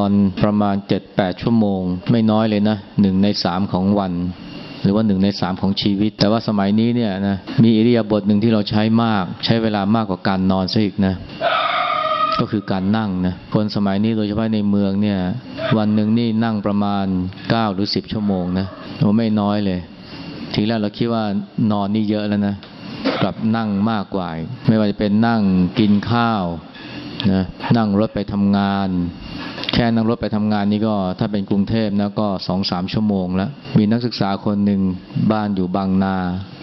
อนประมาณ 7-8 ชั่วโมง ไม่น้อยเลยนะหนึ่งในสามของวัน หรือว่าหนึ่งในสามของชีวิต แต่ว่าสมัยนี้เนี่ยนะมีอิริยาบถหนึ่งที่เราใช้มาก ใช้เวลามากกว่าการนอนซะอีกนะ ก็คือการนั่งนะคนสมัยนี้โดยเฉพาะในเมืองเนี่ย วันหนึ่งนี่นั่งประมาณ 9 หรือ 10 ชั่วโมงนะโอ้ไม่น้อยเลย ทีแรกเราคิดว่านอนนี่เยอะแล้วนะกลับนั่งมากกว่า ไม่ว่าจะเป็นนั่งกินข้าวนะนั่งรถไปทำงาน แค่นั่งรถไปทำงานนี่ก็ถ้าเป็นกรุงเทพนะก็สองสามชั่วโมงแล้ว มีนักศึกษาคนหนึ่งบ้านอยู่บางนา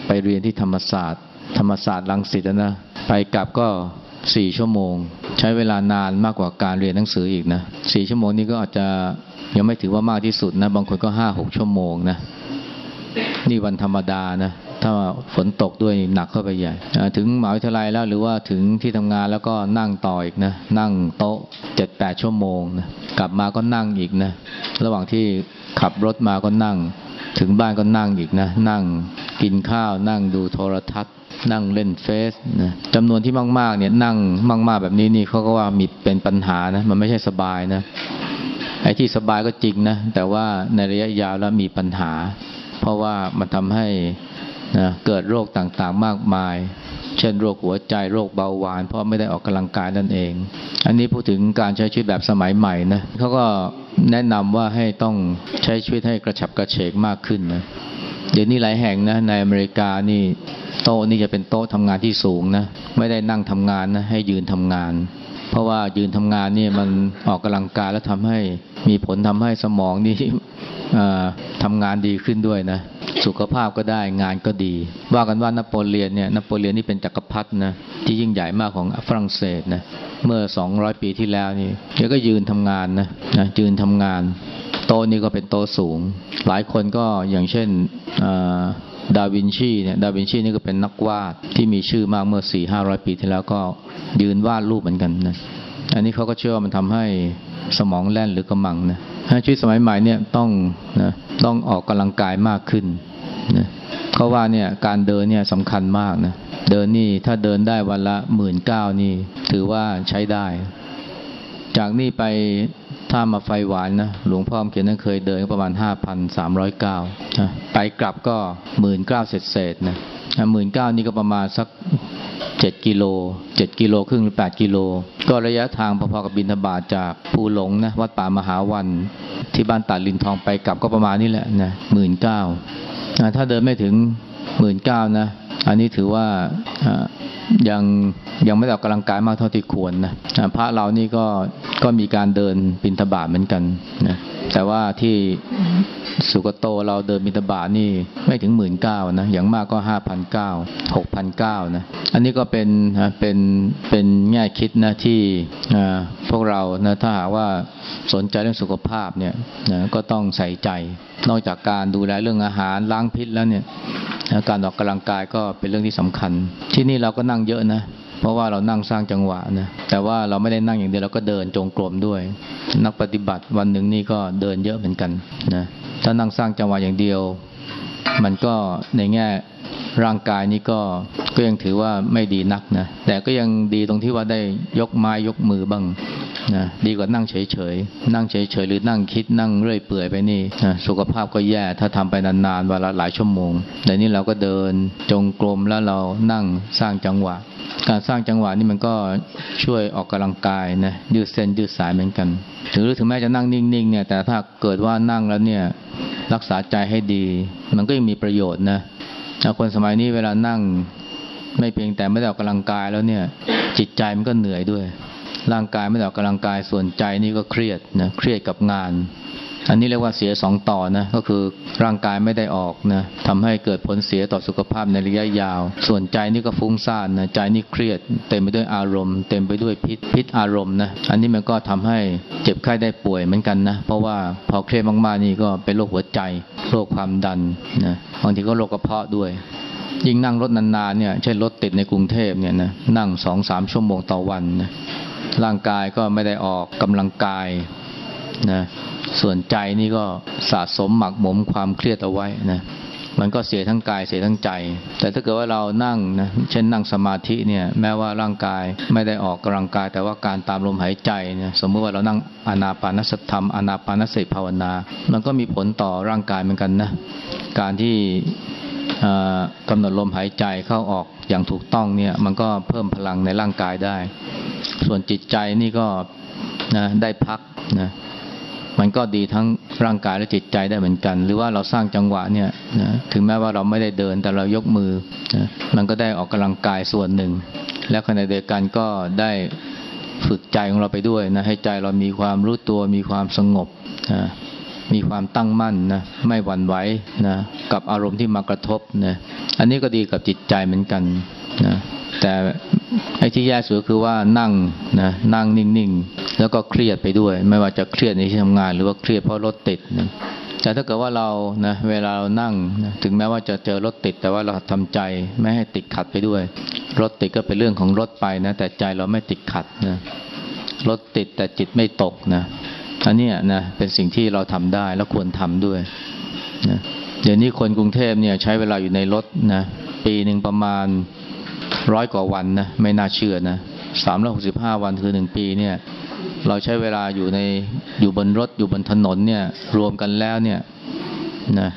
ไปเรียนที่ธรรมศาสตร์ ธรรมศาสตร์ลังสิตนะ ไปกลับก็สี่ชั่วโมง ใช้เวลานานมากกว่าการเรียนหนังสืออีกนะสี่ชั่วโมงนี้ก็อาจจะยังไม่ถือว่ามากที่สุดนะ บางคนก็ห้าหกชั่วโมงนะ นี่วันธรรมดานะ ถ้าฝนตกด้วยหนักเข้าไปใหญ่ถึงมหาวิทยาลัยแล้วหรือว่าถึงที่ทำงานแล้วก็นั่งต่ออีกนะนั่งโต๊ะเจ็ดแปดชั่วโมงนะกลับมาก็นั่งอีกนะระหว่างที่ขับรถมาก็นั่ง ถึงบ้านก็นั่งอีกนะนั่งกินข้าว นั่งดูโทรทัศน์ นั่งเล่นเฟซนะจำนวนที่มากๆเนี่ยนั่งมากๆแบบนี้นี่เขาก็ว่ามีเป็นปัญหานะมันไม่ใช่สบายนะไอ้ที่สบายก็จริงนะแต่ว่าในระยะยาวแล้วมีปัญหา เพราะว่ามันทำให้ นะเกิดโรคต่างๆมากมาย เช่นโรคหัวใจโรคเบาหวาน เพราะไม่ได้ออกกำลังกายนั่นเอง อันนี้พูดถึงการใช้ชีวิตแบบสมัยใหม่นะเขาก็แนะนำว่าให้ต้องใช้ชีวิตให้กระฉับกระเฉงมากขึ้นนะเดี๋ยวนี้หลายแห่งนะในอเมริกานี่โต๊ะนี่จะเป็นโต๊ะทำงานที่สูงนะไม่ได้นั่งทำงานนะให้ยืนทำงาน เพราะว่ายืนทำงานนี่มันออกกำลังกายแล้วทำให้มีผลทำให้สมองนี่ ทำงานดีขึ้นด้วยนะ สุขภาพก็ได้งานก็ดี ว่ากันว่านโปเลียนเนี่ยนโปเลียนนี่เป็นจักรพรรดินะที่ยิ่งใหญ่มากของฝรั่งเศสนะเมื่อ 200 ปีที่แล้วนี่แกก็ยืนทำงานนะนะยืนทำงาน โต๊ะนี่ก็เป็นโต๊ะสูง หลายคนก็อย่างเช่นดาวินชีเนี่ยดาวินชีนี่ก็เป็นนักวาดที่มีชื่อมากเมื่อ 4 5 0 0 ปีที่แล้วก็ยืนวาดรูปเหมือนกันนะอันนี้เขาก็เชื่อว่ามันทำให้สมองแล่นหรือกระมังนะ ชีวิตสมัยใหม่เนี่ยต้องนะต้องออกกำลังกายมากขึ้นนะเขาว่าเนี่ยการเดินเนี่ยสำคัญมากนะเดินนี่ถ้าเดินได้วันละหมื่นเก้านี่ถือว่าใช้ได้ จากนี่ไปถ้ามาไฟหวานนะหลวงพ่อเขียนนั้นเคยเดินประมาณห้าพันสามร้อยเก้าไปกลับก็หมื่นเก้าเศษเศษนะหมื่นเก้านี่ก็ประมาณสัก เจ็ดกิโลเจ็ดกิโลครึ่งหรือแปดกิโล ก็ระยะทางพอๆกับบินทบาทจากภูหลงนะวัดป่ามหาวัน ที่บ้านตัดลินทองไปกลับก็ประมาณนี้แหละนะหมื่นเก้าถ้าเดินไม่ถึงหมื่นเก้านะ อันนี้ถือว่ายังยังไม่ได้ออกกำลังกายมากเท่าที่ควรนะพระเรานี่ก็ก็มีการเดินบินทบาทเหมือนกันนะ แต่ว่าที่สุกโตเราเดินบินทบาทนี่ไม่ถึงหมื่นเก้านะอย่างมากก็ห้าพันเก้าหกพันเก้านะอันนี้ก็เป็นเป็นเป็นแง่คิดนะที่พวกเรานะถ้าหากว่าสนใจเรื่องสุขภาพเนี่ยนะก็ต้องใส่ใจ นอกจากการดูแลเรื่องอาหารล้างพิษแล้วเนี่ยการออกกำลังกายก็เป็นเรื่องที่สำคัญ ที่นี่เราก็นั่งเยอะนะ เพราะว่าเรานั่งสร้างจังหวะนะแต่ว่าเราไม่ได้นั่งอย่างเดียวเราก็เดินจงกรมด้วย นักปฏิบัติวันหนึ่งนี่ก็เดินเยอะเหมือนกันนะถ้านั่งสร้างจังหวะอย่างเดียว มันก็ในแง่ ร่างกายนี้ก็ก็ยังถือว่าไม่ดีนักนะแต่ก็ยังดีตรงที่ว่าได้ยกไม้ยกมือบ้างนะดีกว่านั่งเฉยๆนั่งเฉยๆหรือนั่งคิดนั่งเรื่อยเปื่อยไปนี่นะสุขภาพก็แย่ถ้าทำไปนานๆวันละหลายชั่วโมงแต่นี่เราก็เดินจงกรมแล้วเรานั่งสร้างจังหวะ การสร้างจังหวะนี่มันก็ช่วยออกกำลังกายนะยืดเส้นยืดสายเหมือนกันถึงหรือถึงแม้จะนั่งนิ่งๆเนี่ยแต่ถ้าเกิดว่านั่งแล้วเนี่ยรักษาใจให้ดี มันก็ยังมีประโยชน์นะ คนสมัยนี้เวลานั่งไม่เพียงแต่ไม่ได้ออกกำลังกายแล้วเนี่ย จิตใจมันก็เหนื่อยด้วย ร่างกายไม่ได้ออกกำลังกายส่วนใจนี่ก็เครียดนะเครียดกับงาน อันนี้เรียกว่าเสียสองต่อนะก็คือร่างกายไม่ได้ออกนะทำให้เกิดผลเสียต่อสุขภาพในระยะยาว ส่วนใจนี่ก็ฟุ้งซ่านนะใจนี่เครียด เต็มไปด้วยอารมณ์ เต็มไปด้วยพิษพิษอารมณ์นะอันนี้มันก็ทำให้เจ็บไข้ได้ป่วยเหมือนกันนะเพราะว่าพอเครียดมากๆนี่ก็เป็นโรคหัวใจ โรคความดันนะบางทีก็โรคกระเพาะด้วยยิ่งนั่งรถนานๆเนี่ยเช่นรถติดในกรุงเทพเนี่ยนะนั่งสองสามชั่วโมงต่อวันนะร่างกายก็ไม่ได้ออกกำลังกายนะ ส่วนใจนี่ก็สะสมหมักหมมความเครียดเอาไว้นะมันก็เสียทั้งกายเสียทั้งใจ แต่ถ้าเกิดว่าเรานั่งนะเช่นนั่งสมาธิเนี่ยแม้ว่าร่างกายไม่ได้ออกกำลังกาย แต่ว่าการตามลมหายใจเนี่ยสมมติว่าเรานั่งอนาปานสติธรรมอนาปานสติภาวนา มันก็มีผลต่อร่างกายเหมือนกันนะการที่กำหนดลมหายใจเข้าออกอย่างถูกต้องเนี่ยมันก็เพิ่มพลังในร่างกายได้ ส่วนจิตใจนี่ก็นะได้พักนะ มันก็ดีทั้งร่างกายและจิตใจได้เหมือนกัน หรือว่าเราสร้างจังหวะเนี่ยนะถึงแม้ว่าเราไม่ได้เดินแต่เรายกมือนะมันก็ได้ออกกำลังกายส่วนหนึ่ง และขณะเดียวกันก็ได้ฝึกใจของเราไปด้วยนะให้ใจเรามีความรู้ตัวมีความสงบนะมีความตั้งมั่นนะไม่หวั่นไหวนะกับอารมณ์ที่มากระทบนะอันนี้ก็ดีกับจิตใจเหมือนกันนะ แต่ไอ้ที่แย่สุดคือว่านั่งนะนั่งนิ่งๆ แล้วก็เครียดไปด้วย ไม่ว่าจะเครียดในที่ทำงาน หรือว่าเครียดเพราะรถติดนะแต่ถ้าเกิดว่าเรานะเวลาเรานั่งนะถึงแม้ว่าจะเจอรถติด แต่ว่าเราทำใจไม่ให้ติดขัดไปด้วย รถติดก็เป็นเรื่องของรถไปนะแต่ใจเราไม่ติดขัดนะรถติดแต่จิตไม่ตกนะอันนี้นะเป็นสิ่งที่เราทำได้และควรทำด้วยนะเดี๋ยวนี้คนกรุงเทพเนี่ยใช้เวลาอยู่ในรถนะปีหนึ่งประมาณ ร้อยกว่าวันนะไม่น่าเชื่อนะสามร้อยหกสิบห้าวันคือหนึ่งปีเนี่ย เราใช้เวลาอยู่ในอยู่บนรถอยู่บนถนนเนี่ย รวมกันแล้วเนี่ยนะ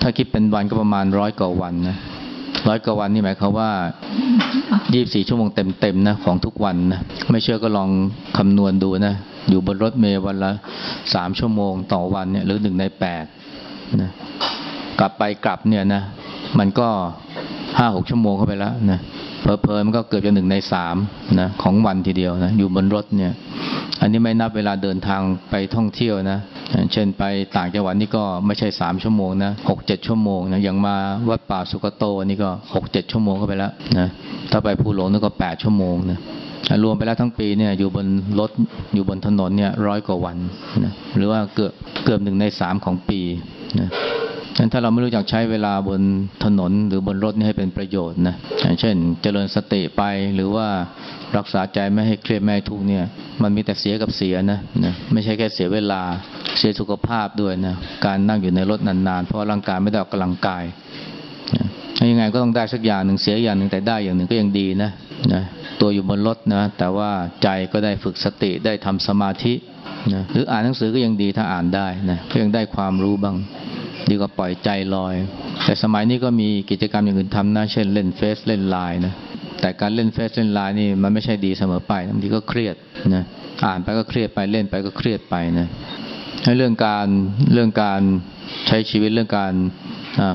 ถ้าคิดเป็นวันก็ประมาณร้อยกว่าวันนะร้อยกว่าวันนี่หมายความว่ายี่บสี่ชั่วโมงเต็มๆนะของทุกวันนะไม่เชื่อก็ลองคำนวณดูนะ อยู่บนรถเมล์วันละสามชั่วโมงต่อวันเนี่ยหรือหนึ่งในแปดนะกลับไปกลับเนี่ยนะ มันก็ห้าหกชั่วโมงเข้าไปแล้วนะ เพลินมันก็เกือบจะหนึ่งในสามนะของวันทีเดียวนะอยู่บนรถเนี่ย อันนี้ไม่นับเวลาเดินทางไปท่องเที่ยวนะ เช่นไปต่างจังหวัดนี่ก็ไม่ใช่สามชั่วโมงนะหกเจ็ดชั่วโมงนะอย่างมาวัดป่าสุกโตนี่ก็หกเจ็ดชั่วโมงเข้าไปแล้วนะถ้าไปภูหลงนี่ก็แปดชั่วโมงนะรวมไปแล้วทั้งปีเนี่ยอยู่บนรถอยู่บนถนนเนี่ยร้อยกว่าวันนะหรือว่าเกือบเกือบหนึ่งในสามของปีนะฉะ นั้นถ้าเราไม่รู้จักใช้เวลาบนถนนหรือบนรถนี่ให้เป็นประโยชน์นะอย่างเช่น เจริญสติไปหรือว่ารักษาใจไม่ให้เครียดไม่ทุกข์เนี่ย มันมีแต่เสียกับเสียนะนะไม่ใช่แค่เสียเวลาเสียสุขภาพด้วยนะการนั่งอยู่ในรถนานๆ เพราะร่างกายไม่ได้ออกกำลังกายยังไงก็ต้องได้สักอย่างหนึ่งเสียอย่างหนึ่งแต่ได้อย่างหนึ่งก็ยังดีนะนะตัวอยู่บนรถนะ แต่ว่าใจก็ได้ฝึกสติได้ทำสมาธินะหรืออ่านหนังสือก็ยังดีถ้าอ่านได้นะก็ยังได้ความรู้บ้าง ดีกว่าปล่อยใจลอย แต่สมัยนี้ก็มีกิจกรรมอย่างอื่นทำนะเช่นเล่นเฟซเล่นไลน์นะแต่การเล่นเฟซเล่นไลน์นี่มันไม่ใช่ดีเสมอไปบางทีก็เครียดนะอ่านไปก็เครียดไปเล่นไปก็เครียดไปนะให้เรื่องการเรื่องการใช้ชีวิตเรื่องการ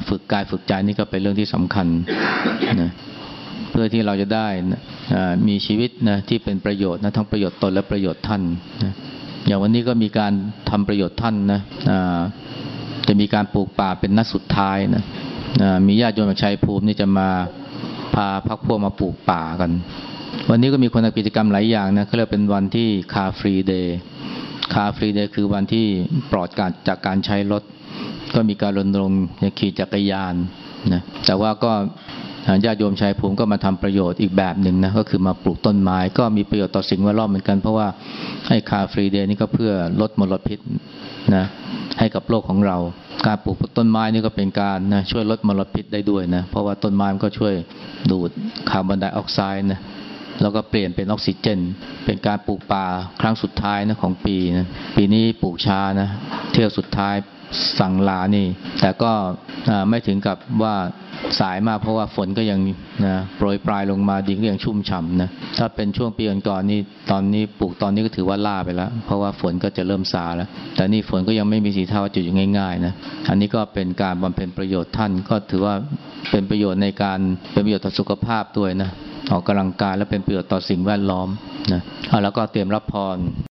ฝึกกายฝึกใจนี่ก็เป็นเรื่องที่สำคัญนะเพื่อที่เราจะได้มีชีวิตนะที่เป็นประโยชน์นะทั้งประโยชน์ตนและประโยชน์ท่านนะอย่างวันนี้ก็มีการทำประโยชน์ท่านนะ จะมีการปลูกป่าเป็นนัดสุดท้ายนะมีญาติโยมจากชัยภูมินี่จะมาพาพรรคพวกมาปลูกป่ากัน วันนี้ก็มีคนทำกิจกรรมหลายอย่างนะเขาเรียกเป็นวันที่ car free day car free day คือวันที่ปลอดการจากการใช้รถ ก็มีการรณรงค์ขี่จักรยานนะแต่ว่าก็ญาติโยมชายภูมิก็มาทำประโยชน์อีกแบบหนึ่งนะก็คือมาปลูกต้นไม้ก็มีประโยชน์ต่อสิ่งแวดล้อมเหมือนกันเพราะว่าให้คาฟรีเดย์นี่ก็เพื่อลดมลพิษ นะให้กับโลกของเรา การปลูกต้นไม้นี่ก็เป็นการนะช่วยลดมลพิษได้ด้วยนะ เพราะว่าต้นไม้มันก็ช่วยดูดคาร์บอนไดออกไซด์นะแล้วก็เปลี่ยนเป็นออกซิเจน เป็นการปลูกป่าครั้งสุดท้ายนะของปีนะปีนี้ปลูกชานะเที่ยวสุดท้ายสั่งลานี่ แต่ก็ไม่ถึงกับว่า สายมากเพราะว่าฝนก็ยังนะโปรยปลายลงมาดินก็ยังชุ่มฉ่ำนะถ้าเป็นช่วงปีก่อนๆนี่ตอนนี้ปลูกตอนนี้ก็ถือว่าล่าไปแล้ว เพราะว่าฝนก็จะเริ่มซาแล้ว แต่นี่ฝนก็ยังไม่มีสีเทาจุดอยู่ง่ายๆนะอันนี้ก็เป็นการบำเพ็ญประโยชน์ท่านก็ถือว่าเป็นประโยชน์ในการเป็นประโยชน์ต่อสุขภาพด้วยนะออกกำลังกายและเป็นประโยชน์ต่อสิ่งแวดล้อมนะแล้วก็เตรียมรับพร